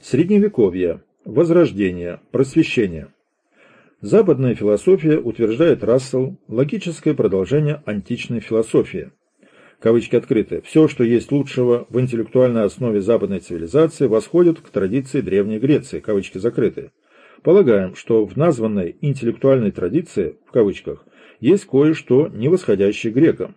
Средневековье, Возрождение, Просвещение. Западная философия, утверждает Рассел, логическое продолжение античной философии. Кавычки открыты. Все, что есть лучшего в интеллектуальной основе западной цивилизации, восходит к традиции Древней Греции. Кавычки закрыты. Полагаем, что в названной интеллектуальной традиции, в кавычках, есть кое-что, не восходящее грекам.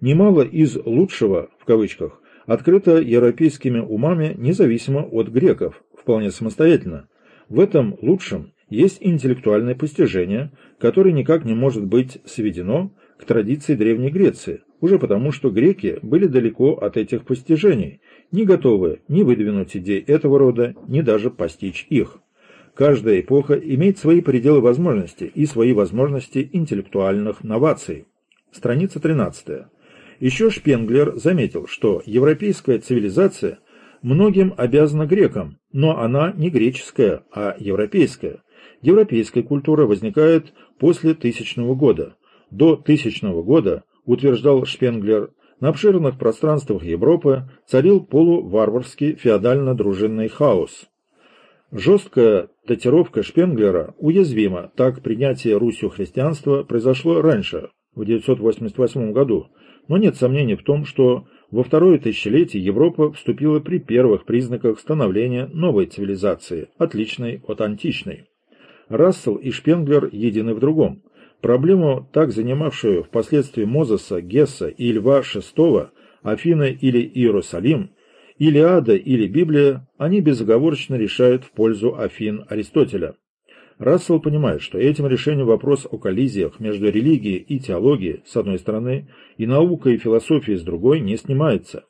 Немало из «лучшего», в кавычках, открыто европейскими умами независимо от греков, вполне самостоятельно. В этом лучшем есть интеллектуальное постижение, которое никак не может быть сведено к традиции Древней Греции, уже потому что греки были далеко от этих постижений, не готовы ни выдвинуть идей этого рода, ни даже постичь их. Каждая эпоха имеет свои пределы возможностей и свои возможности интеллектуальных новаций. Страница 13. Еще Шпенглер заметил, что европейская цивилизация многим обязана грекам, но она не греческая, а европейская, Европейская культура возникает после тысячного года. До тысячного года, утверждал Шпенглер, на обширных пространствах Европы царил полуварварский феодально-дружинный хаос. Жесткая датировка Шпенглера уязвима, так принятие Русью христианства произошло раньше, в 988 году, но нет сомнений в том, что во второе тысячелетие Европа вступила при первых признаках становления новой цивилизации, отличной от античной. Рассел и Шпенглер едины в другом. Проблему, так занимавшую впоследствии Мозеса, Гесса и Льва VI, Афины или Иерусалим, Илиада или Библия, они безоговорочно решают в пользу Афин Аристотеля. Рассел понимает, что этим решением вопрос о коллизиях между религией и теологией с одной стороны и наукой и философией с другой не снимается.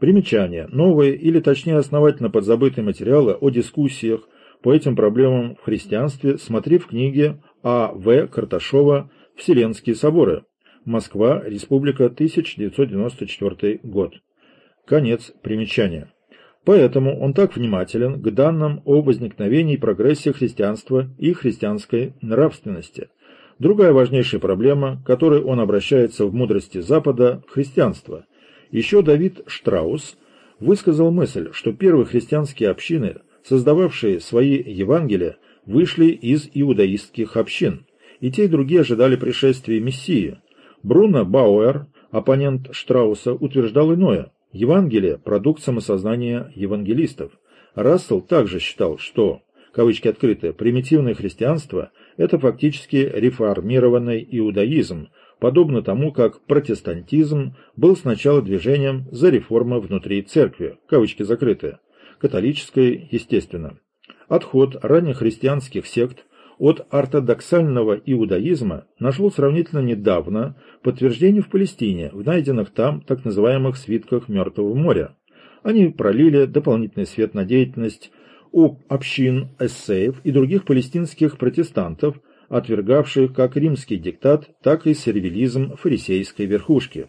Примечание. Новые или точнее основательно подзабытые материалы о дискуссиях по этим проблемам в христианстве смотри в книге А. В. Карташова «Вселенские соборы». Москва, Республика, 1994 год. Конец примечания. Поэтому он так внимателен к данным о возникновении и прогрессе христианства и христианской нравственности. Другая важнейшая проблема, к которой он обращается в мудрости Запада – христианство. Еще Давид Штраус высказал мысль, что первые христианские общины создававшие свои Евангелия, вышли из иудаистских общин, и те и другие ожидали пришествия Мессии. Бруно Бауэр, оппонент Штрауса, утверждал иное. Евангелие – продукт самосознания евангелистов. Рассел также считал, что, кавычки открыты, примитивное христианство – это фактически реформированный иудаизм, подобно тому, как протестантизм был сначала движением за реформы внутри церкви, кавычки закрыты, католической, естественно. Отход ранних христианских сект от ортодоксального иудаизма нашел сравнительно недавно подтверждение в Палестине, в найденных там так называемых свитках Мертвого моря. Они пролили дополнительный свет на деятельность у общин эссеев и других палестинских протестантов, отвергавших как римский диктат, так и сервилизм фарисейской верхушки.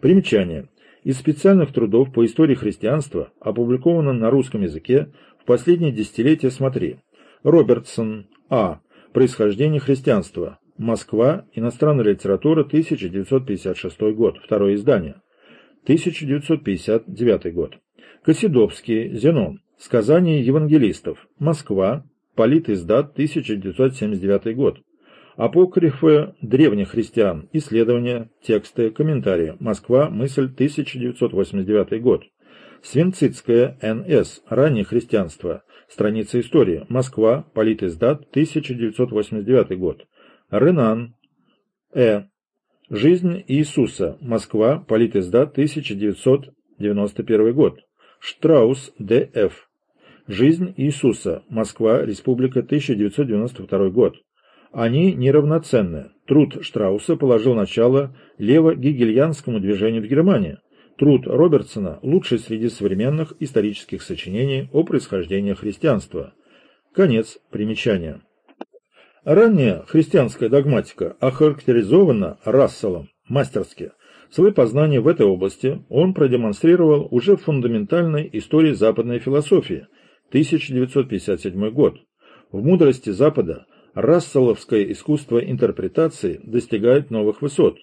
Примечание. Из специальных трудов по истории христианства, опубликованных на русском языке в последние десятилетия смотри. Робертсон А. Происхождение христианства. Москва. Иностранная литература. 1956 год. Второе издание. 1959 год. Косидовский. Зенон. Сказания евангелистов. Москва. Полит издат. 1979 год. Апокрифы древних христиан. Исследования, тексты, комментарии. Москва. Мысль. 1989 год. Свинцитская Н.С. Раннее христианство. Страница истории. Москва. Политиздат. 1989 год. Ренан. Э. Жизнь Иисуса. Москва. Политиздат. 1991 год. Штраус. Д.Ф. Жизнь Иисуса. Москва. Республика. 1992 год. Они неравноценны. Труд Штрауса положил начало лево-гегельянскому движению в Германии. Труд Робертсона – лучший среди современных исторических сочинений о происхождении христианства. Конец примечания. Ранняя христианская догматика охарактеризована Расселом мастерски. Свои познания в этой области он продемонстрировал уже в фундаментальной истории западной философии, 1957 год. В «Мудрости Запада» расселовское искусство интерпретации достигает новых высот.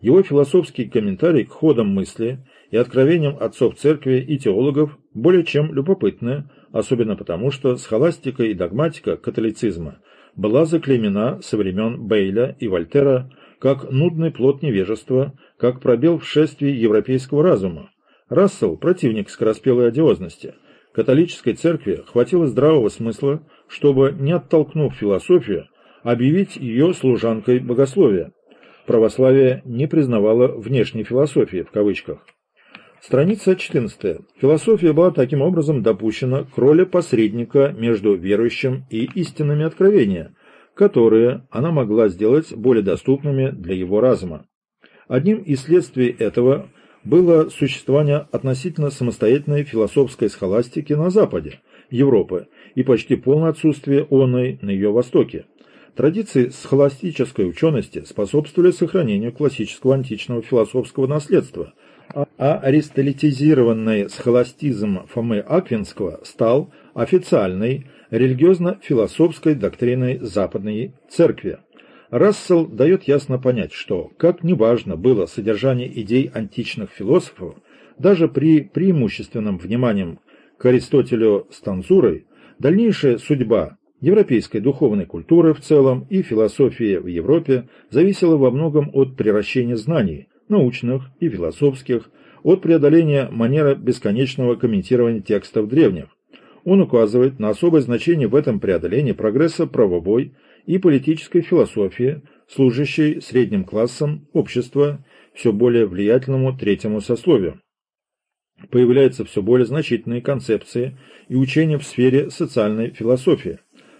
Его философский комментарий к ходам мысли и откровениям отцов церкви и теологов более чем любопытны, особенно потому, что схоластика и догматика католицизма была заклеймена со времен Бейля и Вольтера как нудный плод невежества, как пробел в шествии европейского разума. Рассел – противник скороспелой одиозности. Католической церкви хватило здравого смысла, чтобы, не оттолкнув философию, объявить ее служанкой богословия. Православие не признавало внешней философии в кавычках. Страница 14. Философия была таким образом допущена к роли посредника между верующим и истинными откровения, которые она могла сделать более доступными для его разума. Одним из следствий этого было существование относительно самостоятельной философской схоластики на Западе, Европы, и почти полное отсутствие оной на ее востоке. Традиции схоластической учености способствовали сохранению классического античного философского наследства – а аристолитизированный схоластизм Фомы Аквинского стал официальной религиозно-философской доктриной Западной Церкви. Рассел дает ясно понять, что, как неважно было содержание идей античных философов, даже при преимущественном внимании к Аристотелю с Танзурой, дальнейшая судьба европейской духовной культуры в целом и философии в Европе зависела во многом от превращения знаний, научных и философских, от преодоления манеры бесконечного комментирования текстов древних. Он указывает на особое значение в этом преодолении прогресса правовой и политической философии, служащей средним классом общества, все более влиятельному третьему сословию. Появляются все более значительные концепции и учения в сфере социальной философии.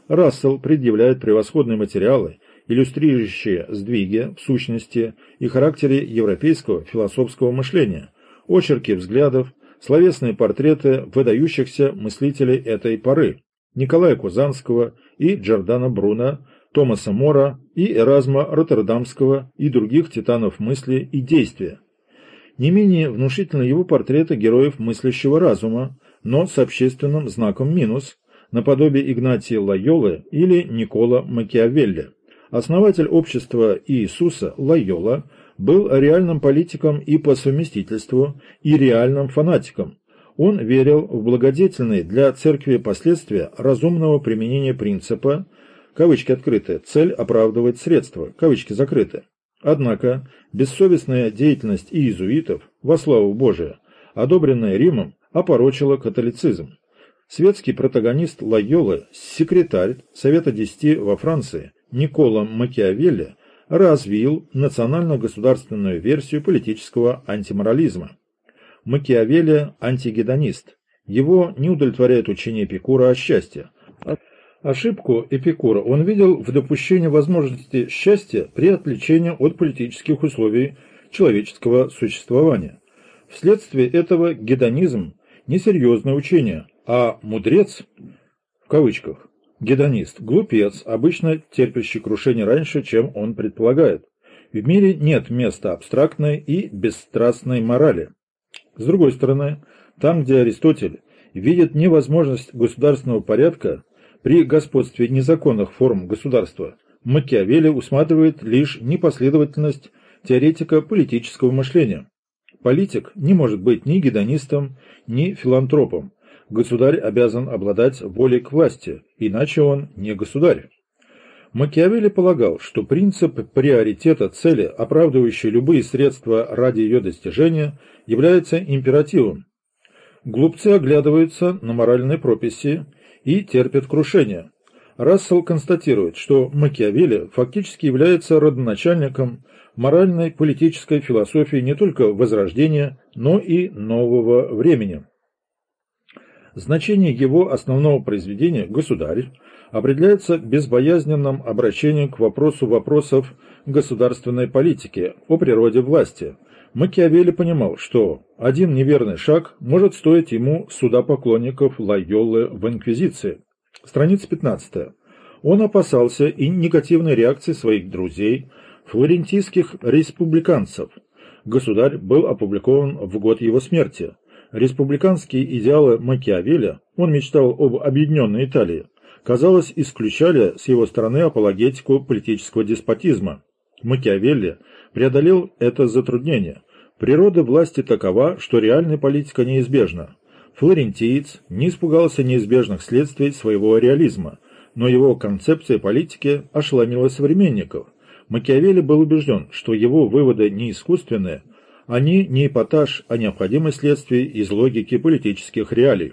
Рассел предъявляет превосходные материалы иллюстрирующие сдвиги в сущности и характере европейского философского мышления, очерки взглядов, словесные портреты выдающихся мыслителей этой поры Николая Кузанского и Джордана Бруна, Томаса Мора и Эразма Роттердамского и других титанов мысли и действия. Не менее внушительны его портреты героев мыслящего разума, но с общественным знаком минус, наподобие Игнатия Лайолы или Никола Макиавелли. Основатель общества Иисуса Лайола был реальным политиком и по совместительству, и реальным фанатиком. Он верил в благодетельные для церкви последствия разумного применения принципа кавычки открыты, цель оправдывает средства, кавычки закрыты. Однако бессовестная деятельность иезуитов, во славу Божия, одобренная Римом, опорочила католицизм. Светский протагонист Лайолы, секретарь Совета Десяти во Франции, Никола Макиавелли развил национально-государственную версию политического антиморализма. Макиавелли – антигедонист. Его не удовлетворяет учение Эпикура о счастье. Ошибку Эпикура он видел в допущении возможности счастья при отвлечении от политических условий человеческого существования. Вследствие этого гедонизм – несерьезное учение, а «мудрец» в кавычках Гедонист – глупец, обычно терпящий крушение раньше, чем он предполагает. В мире нет места абстрактной и бесстрастной морали. С другой стороны, там, где Аристотель видит невозможность государственного порядка при господстве незаконных форм государства, Макиавелли усматривает лишь непоследовательность теоретика политического мышления. Политик не может быть ни гедонистом, ни филантропом, государь обязан обладать волей к власти, иначе он не государь. Макиавелли полагал, что принцип приоритета цели, оправдывающий любые средства ради ее достижения, является императивом. Глупцы оглядываются на моральные прописи и терпят крушение. Рассел констатирует, что Макиавелли фактически является родоначальником моральной политической философии не только Возрождения, но и нового времени. Значение его основного произведения «Государь» определяется безбоязненным обращением к вопросу вопросов государственной политики о природе власти. Макиавелли понимал, что один неверный шаг может стоить ему суда поклонников Лайолы в Инквизиции. Страница 15. Он опасался и негативной реакции своих друзей, флорентийских республиканцев. «Государь» был опубликован в год его смерти – республиканские идеалы Макиавелли, он мечтал об объединенной Италии, казалось, исключали с его стороны апологетику политического деспотизма. Макиавелли преодолел это затруднение. Природа власти такова, что реальная политика неизбежна. Флорентиец не испугался неизбежных следствий своего реализма, но его концепция политики ошеломила современников. Макиавелли был убежден, что его выводы не искусственные, они не эпатаж, а необходимое следствие из логики политических реалий.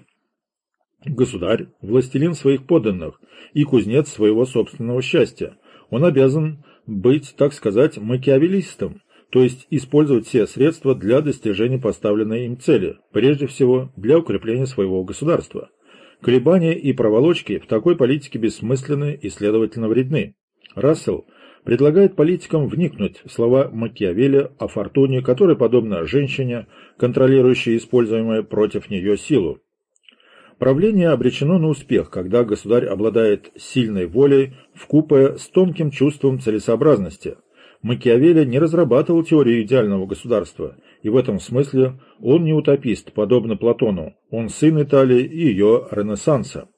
Государь – властелин своих подданных и кузнец своего собственного счастья. Он обязан быть, так сказать, макиавеллистом, то есть использовать все средства для достижения поставленной им цели, прежде всего для укрепления своего государства. Колебания и проволочки в такой политике бессмысленны и, следовательно, вредны. Рассел предлагает политикам вникнуть в слова Макиавелли о фортуне, которая подобна женщине, контролирующей используемую против нее силу. Правление обречено на успех, когда государь обладает сильной волей в купе с тонким чувством целесообразности. Макиавелли не разрабатывал теорию идеального государства, и в этом смысле он не утопист, подобно Платону, он сын Италии и ее ренессанса.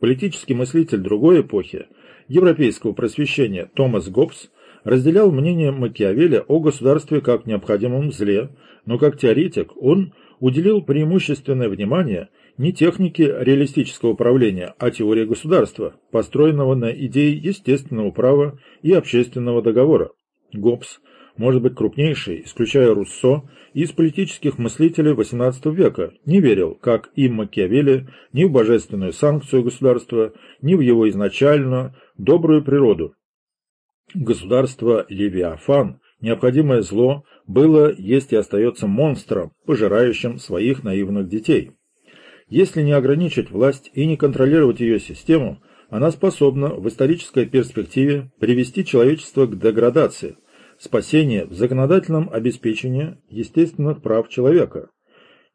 Политический мыслитель другой эпохи, европейского просвещения Томас Гоббс, разделял мнение Макиавелли о государстве как необходимом зле, но как теоретик он уделил преимущественное внимание не технике реалистического управления, а теории государства, построенного на идее естественного права и общественного договора. Гоббс может быть крупнейший, исключая Руссо, из политических мыслителей XVIII века, не верил, как и Макиавелли, ни в божественную санкцию государства, ни в его изначально добрую природу. Государство Левиафан, необходимое зло, было, есть и остается монстром, пожирающим своих наивных детей. Если не ограничить власть и не контролировать ее систему, она способна в исторической перспективе привести человечество к деградации, спасение в законодательном обеспечении естественных прав человека.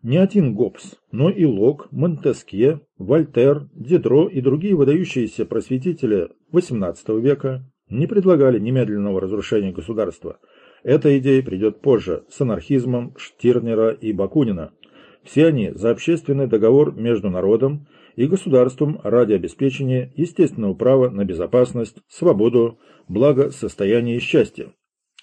Не один Гоббс, но и Лок, Монтескье, Вольтер, Дидро и другие выдающиеся просветители XVIII века не предлагали немедленного разрушения государства. Эта идея придет позже, с анархизмом Штирнера и Бакунина. Все они за общественный договор между народом и государством ради обеспечения естественного права на безопасность, свободу, благосостояние и счастье.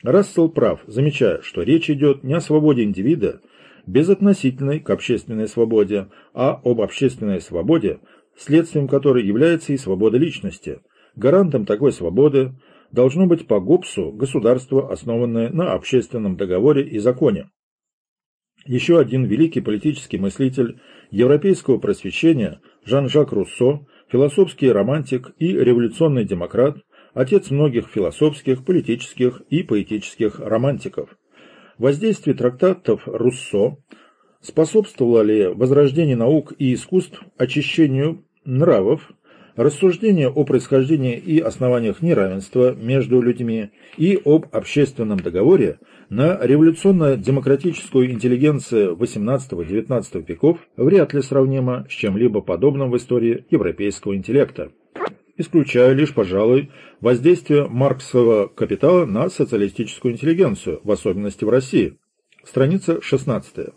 Рассел прав, замечая, что речь идет не о свободе индивида, безотносительной к общественной свободе, а об общественной свободе, следствием которой является и свобода личности. Гарантом такой свободы должно быть по Гоббсу государство, основанное на общественном договоре и законе. Еще один великий политический мыслитель европейского просвещения Жан-Жак Руссо, философский романтик и революционный демократ, отец многих философских, политических и поэтических романтиков. Воздействие трактатов Руссо способствовало ли возрождению наук и искусств очищению нравов, рассуждения о происхождении и основаниях неравенства между людьми и об общественном договоре на революционно-демократическую интеллигенцию XVIII-XIX веков вряд ли сравнимо с чем-либо подобным в истории европейского интеллекта. Исключая лишь, пожалуй, воздействие марксового капитала на социалистическую интеллигенцию, в особенности в России. Страница 16.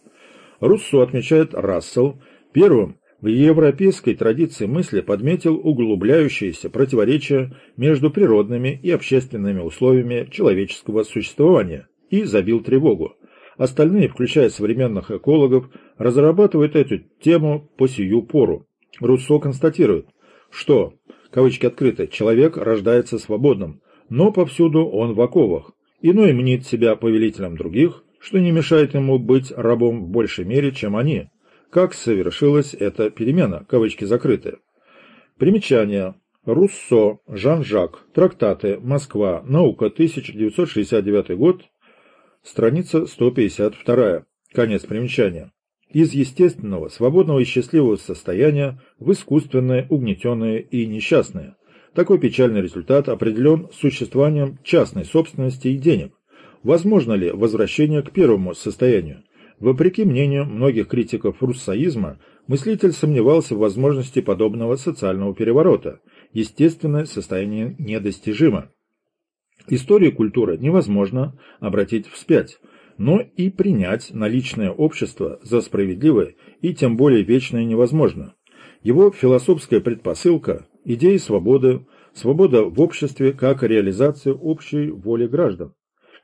Руссо отмечает Рассел первым в европейской традиции мысли подметил углубляющиеся противоречия между природными и общественными условиями человеческого существования и забил тревогу. Остальные, включая современных экологов, разрабатывают эту тему по сию пору. Руссо констатирует, что, кавычки открыты, человек рождается свободным, но повсюду он в оковах. Иной мнит себя повелителем других, что не мешает ему быть рабом в большей мере, чем они как совершилась эта перемена, кавычки закрыты. Примечание. Руссо, Жан-Жак, трактаты, Москва, наука, 1969 год, страница 152, конец примечания. Из естественного, свободного и счастливого состояния в искусственное, угнетенное и несчастное. Такой печальный результат определен существованием частной собственности и денег. Возможно ли возвращение к первому состоянию? Вопреки мнению многих критиков руссоизма, мыслитель сомневался в возможности подобного социального переворота. Естественное состояние недостижимо. Историю культуры невозможно обратить вспять, но и принять наличное общество за справедливое и тем более вечное невозможно. Его философская предпосылка – идеи свободы, свобода в обществе как реализация общей воли граждан.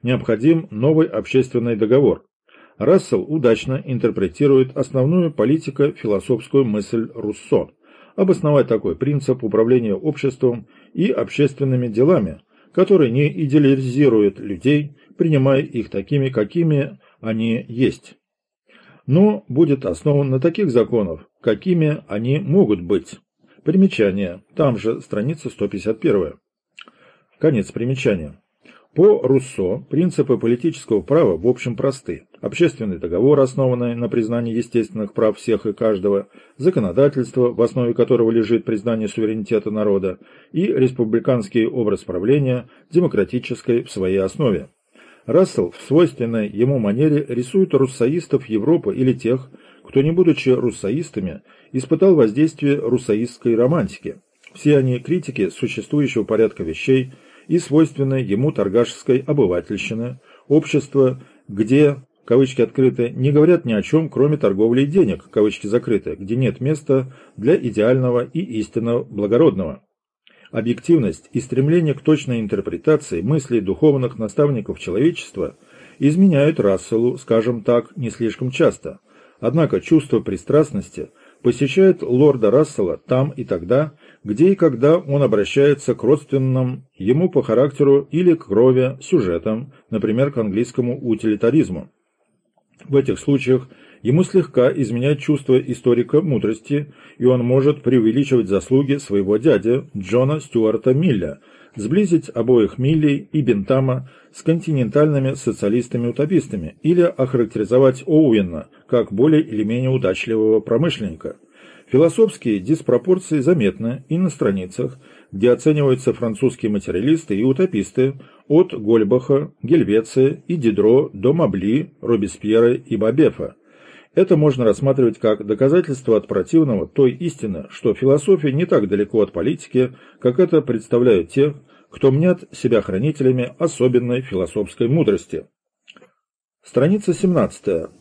Необходим новый общественный договор – Рассел удачно интерпретирует основную политико-философскую мысль Руссо – обосновать такой принцип управления обществом и общественными делами, который не идеализирует людей, принимая их такими, какими они есть, но будет основан на таких законах, какими они могут быть. Примечание. Там же страница 151. Конец примечания. По Руссо принципы политического права в общем просты. Общественный договор, основанный на признании естественных прав всех и каждого, законодательство, в основе которого лежит признание суверенитета народа, и республиканский образ правления, демократической в своей основе. Рассел в свойственной ему манере рисует руссоистов Европы или тех, кто, не будучи руссоистами, испытал воздействие руссоистской романтики. Все они критики существующего порядка вещей и свойственной ему торгашской обывательщины, общества, где, кавычки открыты, не говорят ни о чем, кроме торговли и денег, кавычки закрыты, где нет места для идеального и истинного благородного. Объективность и стремление к точной интерпретации мыслей духовных наставников человечества изменяют Расселу, скажем так, не слишком часто. Однако чувство пристрастности посещает лорда Рассела там и тогда, где и когда он обращается к родственным ему по характеру или к крови сюжетам, например, к английскому утилитаризму. В этих случаях ему слегка изменяет чувство историка мудрости, и он может преувеличивать заслуги своего дяди Джона Стюарта Милля, сблизить обоих Миллей и Бентама с континентальными социалистами-утопистами или охарактеризовать Оуэна как более или менее удачливого промышленника. Философские диспропорции заметны и на страницах, где оцениваются французские материалисты и утописты от Гольбаха, Гельвеция и Дидро до Мабли, Робеспьера и Бабефа. Это можно рассматривать как доказательство от противного той истины, что философия не так далеко от политики, как это представляют те, кто мнят себя хранителями особенной философской мудрости. Страница 17.